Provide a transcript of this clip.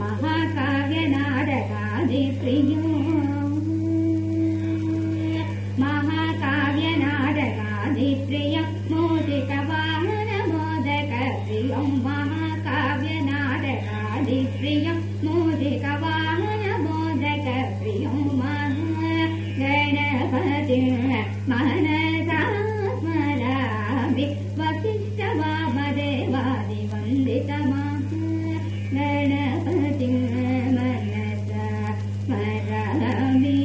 महाकाव्यनाटकादिप्रियो महाकाव्यनाटकादिप्रियं मोदिकवाहन मोदकप्रियं महाकाव्यनाटकादिप्रियं मोदिकवाहन मोदकप्रियं महा गणपतिं महन Dali.